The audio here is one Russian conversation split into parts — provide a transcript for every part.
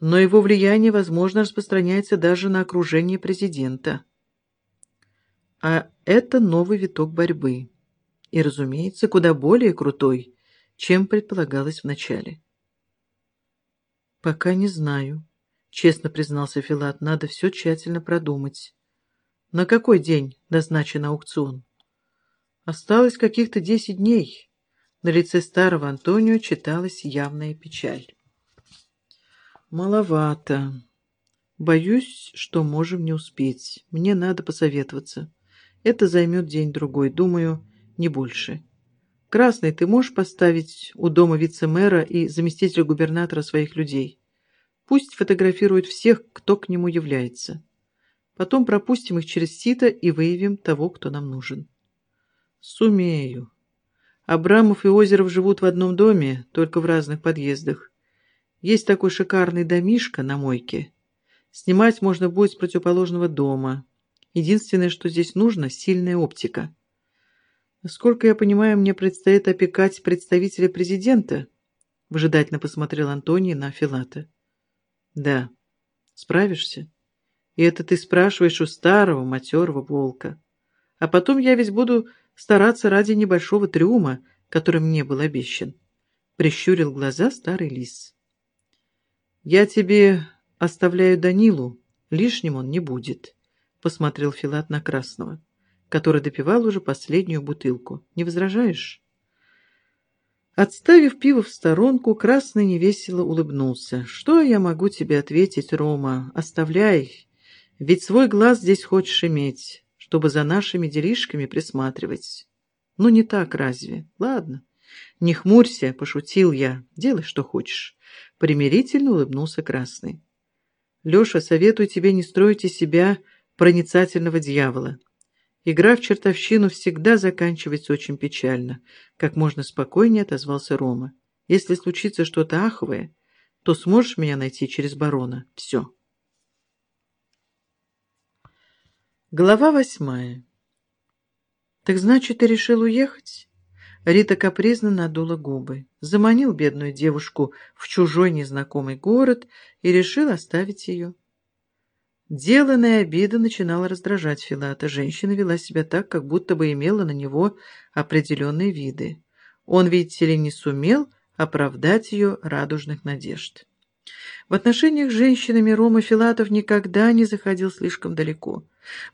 но его влияние, возможно, распространяется даже на окружение президента. А это новый виток борьбы. И, разумеется, куда более крутой, чем предполагалось вначале. «Пока не знаю», — честно признался Филат. «Надо все тщательно продумать. На какой день назначен аукцион?» «Осталось каких-то десять дней». На лице старого Антонио читалась явная печаль. «Маловато. Боюсь, что можем не успеть. Мне надо посоветоваться. Это займет день-другой, думаю, не больше. Красный, ты можешь поставить у дома вице-мэра и заместителя губернатора своих людей? Пусть фотографируют всех, кто к нему является. Потом пропустим их через сито и выявим того, кто нам нужен». «Сумею. Абрамов и Озеров живут в одном доме, только в разных подъездах. Есть такой шикарный домишко на мойке. Снимать можно будет с противоположного дома. Единственное, что здесь нужно – сильная оптика. Насколько я понимаю, мне предстоит опекать представителя президента. Выжидательно посмотрел Антоний на Филата. Да. Справишься? И это ты спрашиваешь у старого матерого волка. А потом я ведь буду стараться ради небольшого трюма, который мне был обещан. Прищурил глаза старый лис. «Я тебе оставляю Данилу, лишним он не будет», — посмотрел Филат на Красного, который допивал уже последнюю бутылку. «Не возражаешь?» Отставив пиво в сторонку, Красный невесело улыбнулся. «Что я могу тебе ответить, Рома? Оставляй, ведь свой глаз здесь хочешь иметь, чтобы за нашими делишками присматривать. Ну, не так разве? Ладно, не хмурься, пошутил я, делай, что хочешь». Примирительно улыбнулся Красный. «Леша, советую тебе не строить из себя проницательного дьявола. Игра в чертовщину всегда заканчивается очень печально», — как можно спокойнее отозвался Рома. «Если случится что-то аховое, то сможешь меня найти через барона. Все». Глава восьмая. «Так значит, ты решил уехать?» Рита капризно надула губы. Заманил бедную девушку в чужой незнакомый город и решил оставить ее. Деланная обида начинала раздражать Филата. Женщина вела себя так, как будто бы имела на него определенные виды. Он, видите ли, не сумел оправдать ее радужных надежд. В отношениях с женщинами Рома Филатов никогда не заходил слишком далеко.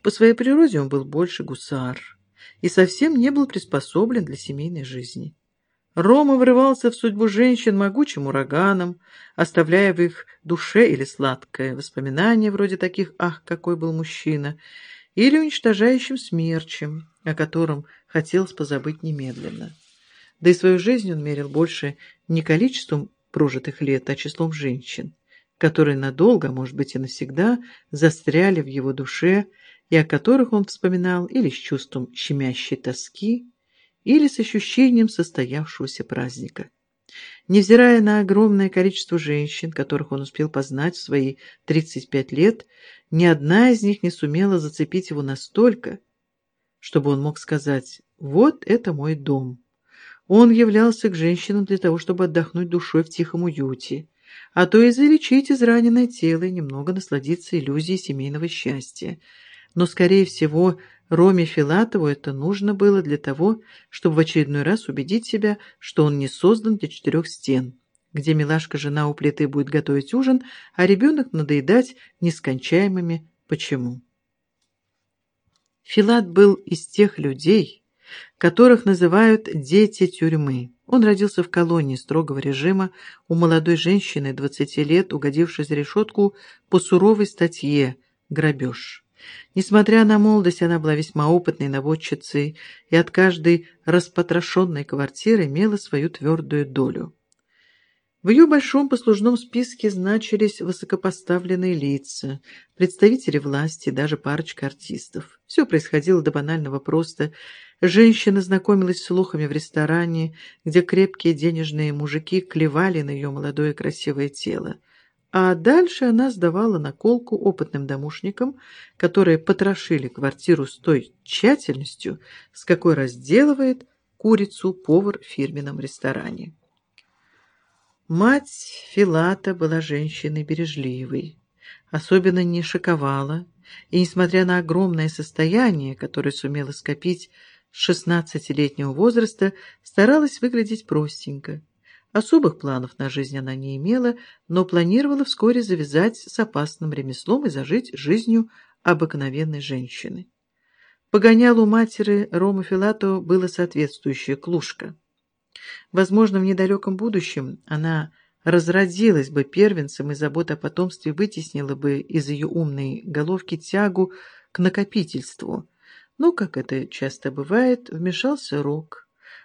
По своей природе он был больше гусар и совсем не был приспособлен для семейной жизни. Рома врывался в судьбу женщин могучим ураганом, оставляя в их душе или сладкое воспоминание вроде таких «ах, какой был мужчина», или уничтожающим смерчем, о котором хотелось позабыть немедленно. Да и свою жизнь он мерил больше не количеством прожитых лет, а числом женщин, которые надолго, а может быть и навсегда, застряли в его душе и о которых он вспоминал или с чувством щемящей тоски, или с ощущением состоявшегося праздника. Невзирая на огромное количество женщин, которых он успел познать в свои 35 лет, ни одна из них не сумела зацепить его настолько, чтобы он мог сказать «Вот это мой дом». Он являлся к женщинам для того, чтобы отдохнуть душой в тихом уюте, а то и залечить израненное тело и немного насладиться иллюзией семейного счастья – но, скорее всего, Роме Филатову это нужно было для того, чтобы в очередной раз убедить себя, что он не создан для четырех стен, где милашка-жена у плиты будет готовить ужин, а ребенок надоедать нескончаемыми «почему?». Филат был из тех людей, которых называют «дети тюрьмы». Он родился в колонии строгого режима у молодой женщины 20 лет, угодившей за решетку по суровой статье «Грабеж». Несмотря на молодость, она была весьма опытной наводчицей и от каждой распотрошенной квартиры имела свою твердую долю. В ее большом послужном списке значились высокопоставленные лица, представители власти, даже парочка артистов. Все происходило до банального просто. Женщина знакомилась с слухами в ресторане, где крепкие денежные мужики клевали на ее молодое красивое тело. А дальше она сдавала наколку опытным домушникам, которые потрошили квартиру с той тщательностью, с какой разделывает курицу повар в фирменном ресторане. Мать Филата была женщиной бережливой, особенно не шиковала, и, несмотря на огромное состояние, которое сумела скопить с шестнадцатилетнего возраста, старалась выглядеть простенько. Особых планов на жизнь она не имела, но планировала вскоре завязать с опасным ремеслом и зажить жизнью обыкновенной женщины. Погонялу матери Ромы Филату было соответствующее клушка. Возможно, в недалеком будущем она разродилась бы первенцем, и забота о потомстве вытеснила бы из ее умной головки тягу к накопительству. Но, как это часто бывает, вмешался Рок,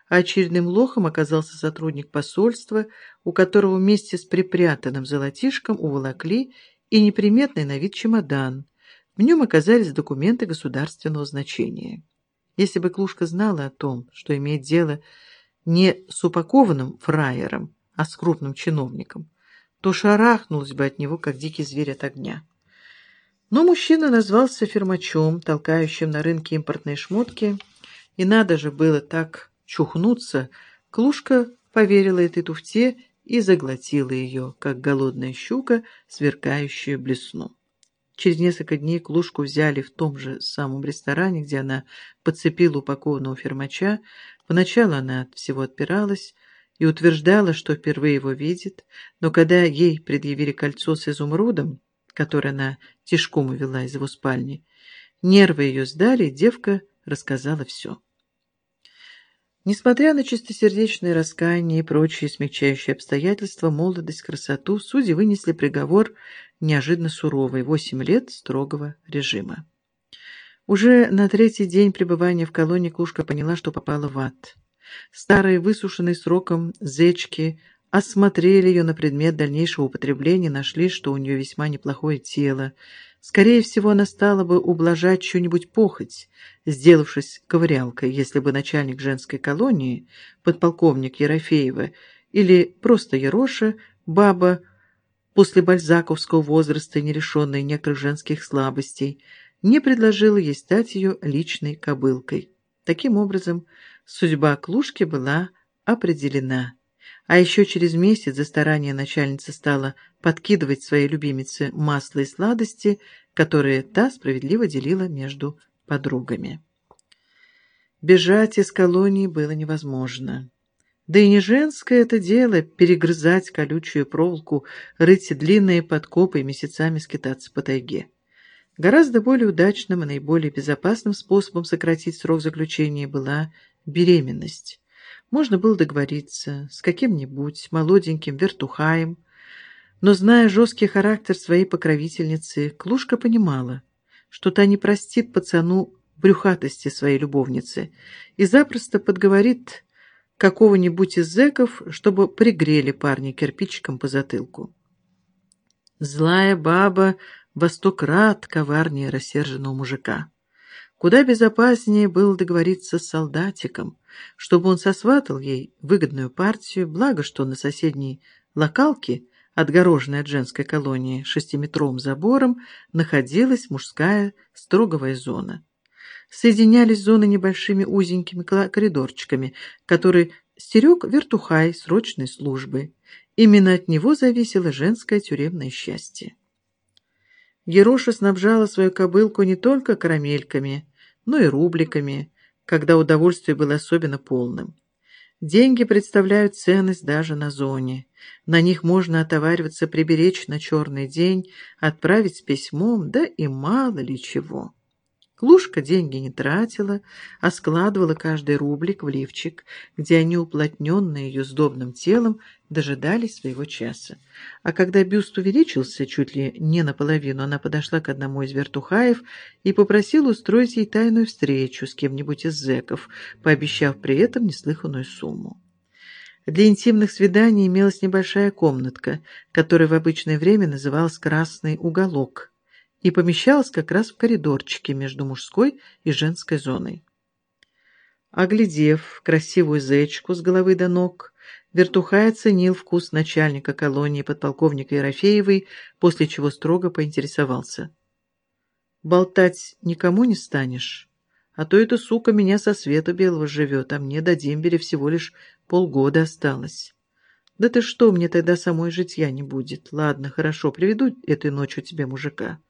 а очередным лохом оказался сотрудник посольства, у которого вместе с припрятанным золотишком уволокли и неприметный на вид чемодан. В нем оказались документы государственного значения. Если бы Клушка знала о том, что имеет дело не с упакованным фраером, а с крупным чиновником, то шарахнулась бы от него, как дикий зверь от огня. Но мужчина назвался фермачом, толкающим на рынке импортные шмотки, и надо же было так чухнуться, Клушка поверила этой туфте и заглотила ее, как голодная щука, сверкающую блесну. Через несколько дней Клушку взяли в том же самом ресторане, где она подцепила упакованного фермача. Поначалу она от всего отпиралась и утверждала, что впервые его видит, но когда ей предъявили кольцо с изумрудом, которое она тишком увела из его спальни, нервы ее сдали, и девка рассказала все. Несмотря на чистосердечное раскаяние и прочие смягчающие обстоятельства, молодость, красоту, судьи вынесли приговор неожиданно суровый – восемь лет строгого режима. Уже на третий день пребывания в колонии Клушка поняла, что попала в ад. Старые, высушенные сроком зечки осмотрели ее на предмет дальнейшего употребления, нашли, что у нее весьма неплохое тело, Скорее всего, она стала бы ублажать что-нибудь похоть, сделавшись ковырялкой, если бы начальник женской колонии, подполковник Ерофеева или просто Ероша, баба после бальзаковского возраста и нерешенной некоторых женских слабостей, не предложила ей стать ее личной кобылкой. Таким образом, судьба Клушки была определена. А еще через месяц за старание начальница стала подкидывать своей любимице масло и сладости, которые та справедливо делила между подругами. Бежать из колонии было невозможно. Да и не женское это дело перегрызать колючую проволоку, рыть длинные подкопы и месяцами скитаться по тайге. Гораздо более удачным и наиболее безопасным способом сократить срок заключения была беременность. Можно было договориться с каким-нибудь молоденьким вертухаем, но, зная жесткий характер своей покровительницы, Клушка понимала, что та не простит пацану брюхатости своей любовницы и запросто подговорит какого-нибудь из зэков, чтобы пригрели парня кирпичиком по затылку. Злая баба во сто крат коварнее рассерженного мужика. Куда безопаснее было договориться с солдатиком, чтобы он сосватал ей выгодную партию, благо что на соседней локалке, отгороженной от женской колонии шестиметровым забором, находилась мужская строговая зона. Соединялись зоны небольшими узенькими коридорчиками, которые стерег вертухай срочной службы. Именно от него зависело женское тюремное счастье. Ероша снабжала свою кобылку не только карамельками, но и рубликами, когда удовольствие было особенно полным. Деньги представляют ценность даже на зоне. На них можно отовариваться, приберечь на черный день, отправить с письмом, да и мало ли чего. Клушка деньги не тратила, а складывала каждый рублик в лифчик, где они, уплотненные ее сдобным телом, дожидались своего часа. А когда бюст увеличился чуть ли не наполовину, она подошла к одному из вертухаев и попросила устроить ей тайную встречу с кем-нибудь из зэков, пообещав при этом неслыханную сумму. Для интимных свиданий имелась небольшая комнатка, которая в обычное время называлась «красный уголок», и помещалась как раз в коридорчике между мужской и женской зоной. Оглядев красивую зечку с головы до ног, Вертухай оценил вкус начальника колонии подполковника Ерофеевой, после чего строго поинтересовался. «Болтать никому не станешь, а то эта сука меня со света белого живет, а мне до дембеля всего лишь полгода осталось». Да ты что, мне тогда самой житья не будет. Ладно, хорошо, приведу этой ночью тебе мужика.